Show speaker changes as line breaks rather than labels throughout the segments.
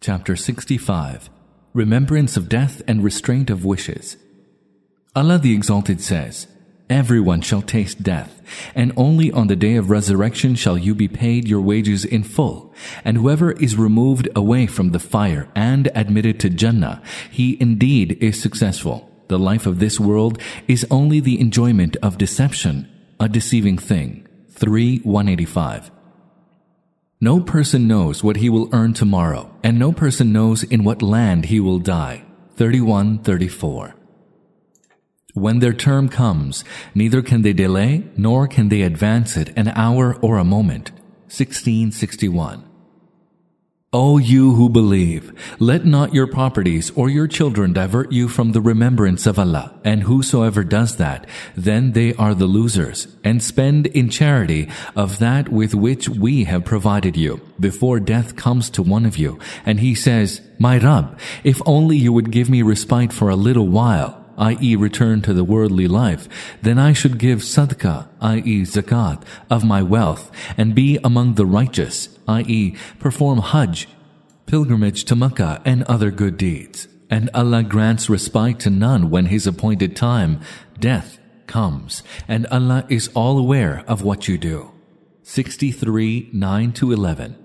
Chapter 65 Remembrance of Death and Restraint of Wishes. Allah the Exalted says, Everyone shall taste death, and only on the day of resurrection shall you be paid your wages in full. And whoever is removed away from the fire and admitted to Jannah, he indeed is successful. The life of this world is only the enjoyment of deception, a deceiving thing. 3 185. No person knows what he will earn tomorrow, and no person knows in what land he will die. 3134. When their term comes, neither can they delay nor can they advance it an hour or a moment. 1661. O you who believe, let not your properties or your children divert you from the remembrance of Allah, and whosoever does that, then they are the losers, and spend in charity of that with which we have provided you, before death comes to one of you, and he says, My Rabb, if only you would give me respite for a little while, i.e. return to the worldly life, then I should give sadaqah, i.e. zakat, of my wealth, and be among the righteous, i.e. perform hajj, pilgrimage to Mecca, and other good deeds. And Allah grants respite to none when His appointed time, death, comes, and Allah is all aware of what you do. 63 9 to 11.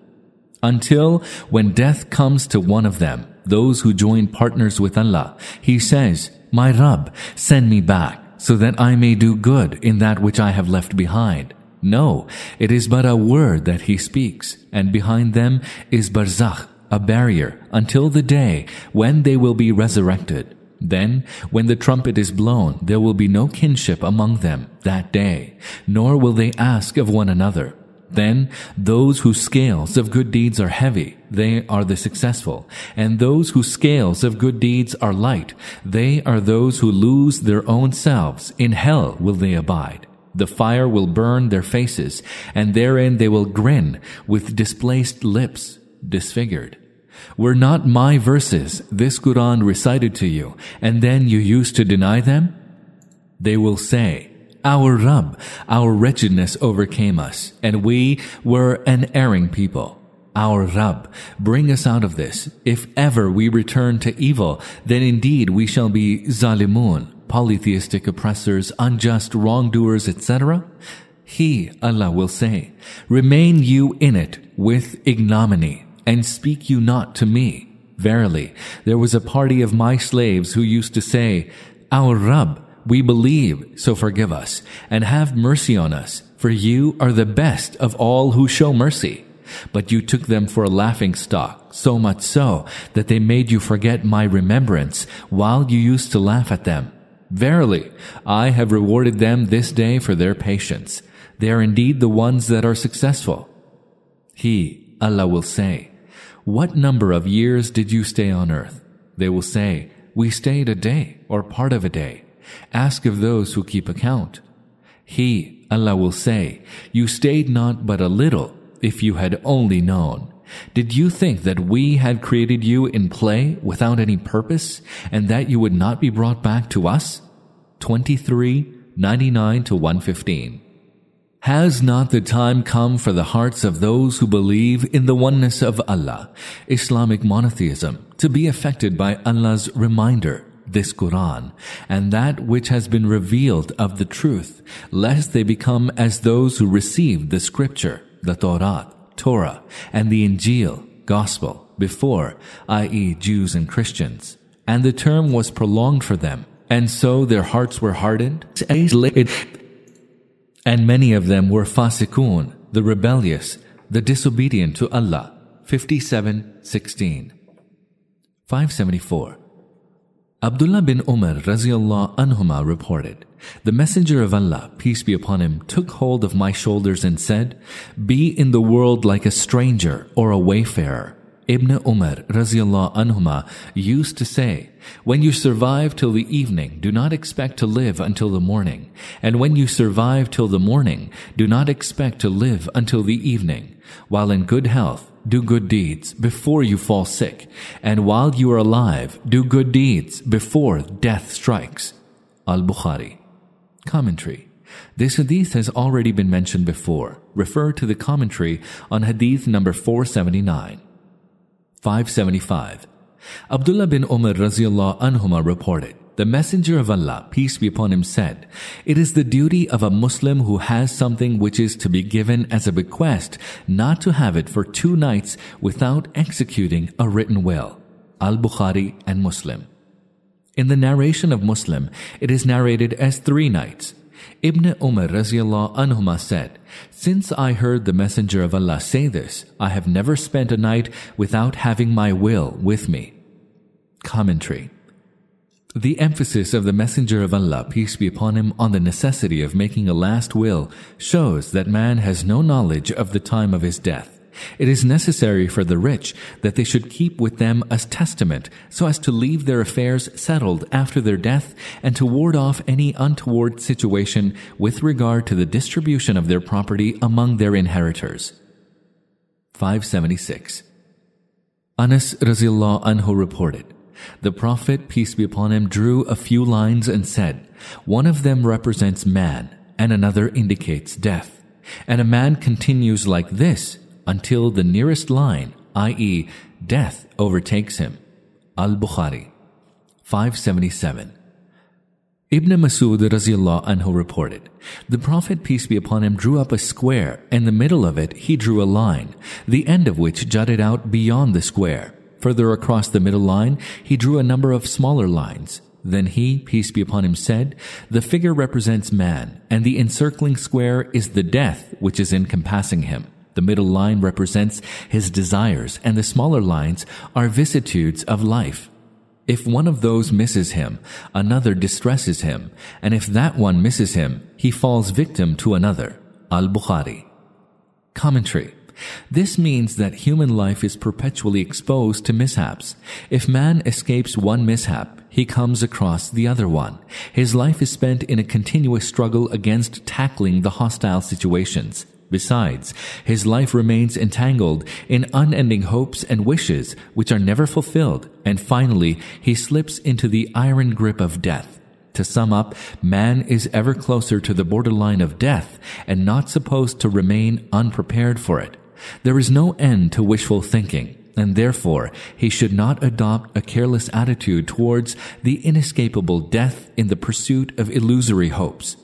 Until when death comes to one of them, those who join partners with Allah, He says, my Rabb, send me back so that I may do good in that which I have left behind. No, it is but a word that he speaks, and behind them is barzakh, a barrier, until the day when they will be resurrected. Then, when the trumpet is blown, there will be no kinship among them that day, nor will they ask of one another. Then those whose scales of good deeds are heavy, they are the successful. And those whose scales of good deeds are light, they are those who lose their own selves. In hell will they abide. The fire will burn their faces, and therein they will grin with displaced lips, disfigured. Were not my verses, this Quran recited to you, and then you used to deny them? They will say, our Rabb, our wretchedness overcame us, and we were an erring people. Our Rabb, bring us out of this. If ever we return to evil, then indeed we shall be zalimun, polytheistic oppressors, unjust wrongdoers, etc. He, Allah, will say, Remain you in it with ignominy, and speak you not to me. Verily, there was a party of my slaves who used to say, Our Rabb, we believe, so forgive us, and have mercy on us, for you are the best of all who show mercy. But you took them for a laughing stock, so much so that they made you forget my remembrance while you used to laugh at them. Verily, I have rewarded them this day for their patience. They are indeed the ones that are successful. He, Allah will say, What number of years did you stay on earth? They will say, We stayed a day or part of a day. Ask of those who keep account. He, Allah will say, You stayed not but a little, if you had only known. Did you think that we had created you in play without any purpose, and that you would not be brought back to us? 23, 99 to 115. Has not the time come for the hearts of those who believe in the oneness of Allah, Islamic monotheism, to be affected by Allah's reminder? this Quran and that which has been revealed of the truth, lest they become as those who received the scripture, the Torah, Torah, and the Injil, gospel, before, i.e. Jews and Christians. And the term was prolonged for them, and so their hearts were hardened, and many of them were fasikun, the rebellious, the disobedient to Allah. 5716. 574. Abdullah bin Umar radiallahu anhuma reported, The Messenger of Allah, peace be upon him, took hold of my shoulders and said, Be in the world like a stranger or a wayfarer. Ibn Umar radiallahu anhuma used to say, When you survive till the evening, do not expect to live until the morning. And when you survive till the morning, do not expect to live until the evening. While in good health, do good deeds before you fall sick, and while you are alive, do good deeds before death strikes. Al Bukhari. Commentary. This hadith has already been mentioned before. Refer to the commentary on hadith number 479. 575. Abdullah bin Umar radiallahu anhuma reported, the Messenger of Allah, peace be upon him, said, It is the duty of a Muslim who has something which is to be given as a bequest not to have it for two nights without executing a written will. Al-Bukhari and Muslim. In the narration of Muslim, it is narrated as three nights. Ibn Umar radiallahu anhuma said, Since I heard the Messenger of Allah say this, I have never spent a night without having my will with me. Commentary the emphasis of the Messenger of Allah, peace be upon him, on the necessity of making a last will shows that man has no knowledge of the time of his death. It is necessary for the rich that they should keep with them a testament so as to leave their affairs settled after their death and to ward off any untoward situation with regard to the distribution of their property among their inheritors. 576. Anas Razillah Anhu reported, the Prophet, peace be upon him, drew a few lines and said, One of them represents man, and another indicates death. And a man continues like this until the nearest line, i.e., death, overtakes him. Al Bukhari, 577. Ibn Masud radiallahu anhu reported, The Prophet, peace be upon him, drew up a square, and the middle of it he drew a line, the end of which jutted out beyond the square. Further across the middle line, he drew a number of smaller lines. Then he, peace be upon him, said, The figure represents man, and the encircling square is the death which is encompassing him. The middle line represents his desires, and the smaller lines are vicissitudes of life. If one of those misses him, another distresses him, and if that one misses him, he falls victim to another. Al Bukhari. Commentary this means that human life is perpetually exposed to mishaps. If man escapes one mishap, he comes across the other one. His life is spent in a continuous struggle against tackling the hostile situations. Besides, his life remains entangled in unending hopes and wishes which are never fulfilled, and finally, he slips into the iron grip of death. To sum up, man is ever closer to the borderline of death and not supposed to remain unprepared for it. There is no end to wishful thinking, and therefore he should not adopt a careless attitude towards the inescapable death in the pursuit of illusory hopes.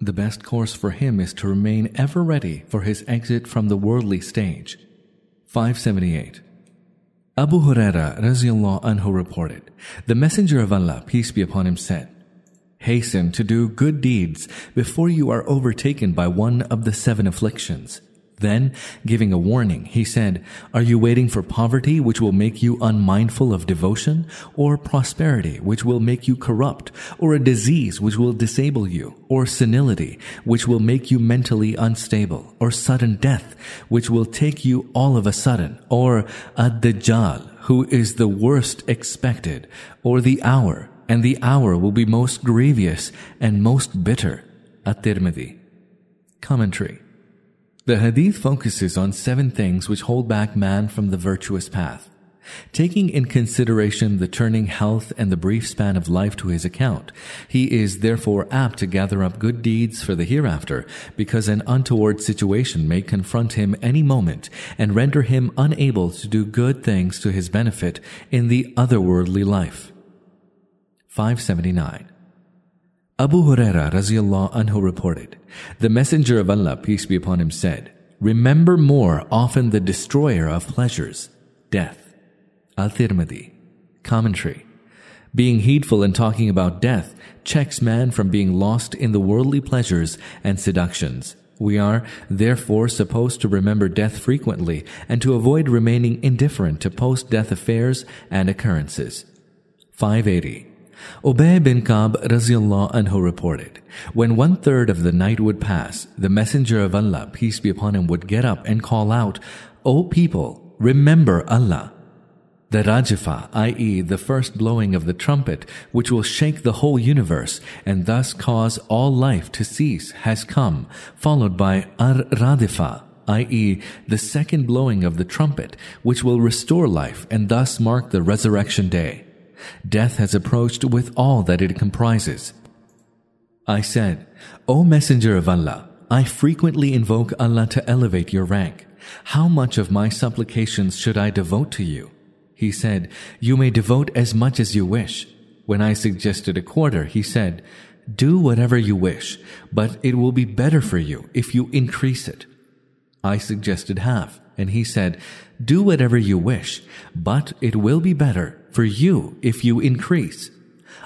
The best course for him is to remain ever ready for his exit from the worldly stage. 578. Abu Huraira anhu reported, The Messenger of Allah, peace be upon him, said, Hasten to do good deeds before you are overtaken by one of the seven afflictions. Then, giving a warning, he said, Are you waiting for poverty which will make you unmindful of devotion, or prosperity which will make you corrupt, or a disease which will disable you, or senility which will make you mentally unstable, or sudden death which will take you all of a sudden, or a dajjal, who is the worst expected, or the hour, and the hour will be most grievous and most bitter. At-Tirmidhi. Commentary the hadith focuses on seven things which hold back man from the virtuous path. Taking in consideration the turning health and the brief span of life to his account, he is therefore apt to gather up good deeds for the hereafter, because an untoward situation may confront him any moment and render him unable to do good things to his benefit in the otherworldly life. 579. Abu Huraira radiallahu reported, The Messenger of Allah, peace be upon him, said, Remember more often the destroyer of pleasures, death. Al-Tirmidhi, commentary. Being heedful in talking about death checks man from being lost in the worldly pleasures and seductions. We are, therefore, supposed to remember death frequently and to avoid remaining indifferent to post-death affairs and occurrences. 580. Ubayy bin Ka'b رضی اللہ عنہ reported, When one third of the night would pass, the messenger of Allah, peace be upon him, would get up and call out, O people, remember Allah. The Rajifa, i.e. the first blowing of the trumpet, which will shake the whole universe and thus cause all life to cease, has come, followed by Ar-Radifa, i.e., the second blowing of the trumpet, which will restore life and thus mark the resurrection day death has approached with all that it comprises. I said, O Messenger of Allah, I frequently invoke Allah to elevate your rank. How much of my supplications should I devote to you? He said, You may devote as much as you wish. When I suggested a quarter, he said, Do whatever you wish, but it will be better for you if you increase it. I suggested half. And he said, Do whatever you wish, but it will be better for you if you increase.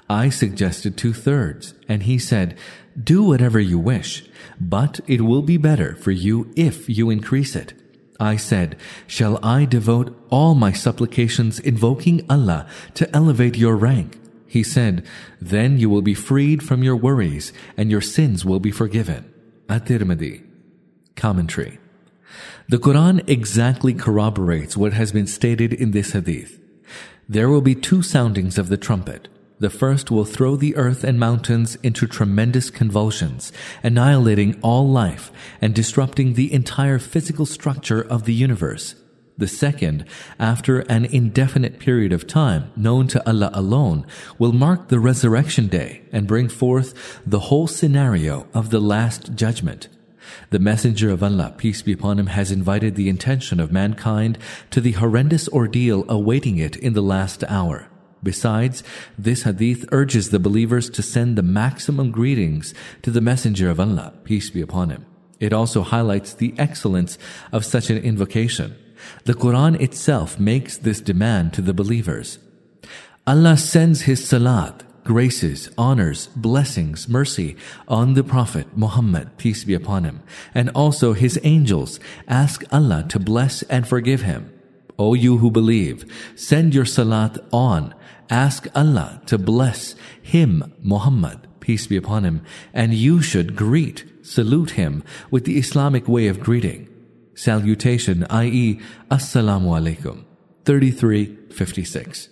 I suggested two thirds, and he said, Do whatever you wish, but it will be better for you if you increase it. I said, Shall I devote all my supplications invoking Allah to elevate your rank? He said, Then you will be freed from your worries and your sins will be forgiven. At-Tirmidhi. Commentary. The Quran exactly corroborates what has been stated in this hadith. There will be two soundings of the trumpet. The first will throw the earth and mountains into tremendous convulsions, annihilating all life and disrupting the entire physical structure of the universe. The second, after an indefinite period of time known to Allah alone, will mark the resurrection day and bring forth the whole scenario of the last judgment. The Messenger of Allah, peace be upon him, has invited the intention of mankind to the horrendous ordeal awaiting it in the last hour. Besides, this hadith urges the believers to send the maximum greetings to the Messenger of Allah, peace be upon him. It also highlights the excellence of such an invocation. The Quran itself makes this demand to the believers. Allah sends His salat, graces, honors, blessings, mercy on the Prophet Muhammad, peace be upon him, and also his angels. Ask Allah to bless and forgive him. O you who believe, send your salat on. Ask Allah to bless him, Muhammad, peace be upon him, and you should greet, salute him with the Islamic way of greeting. Salutation, i.e., Assalamu alaikum. 3356.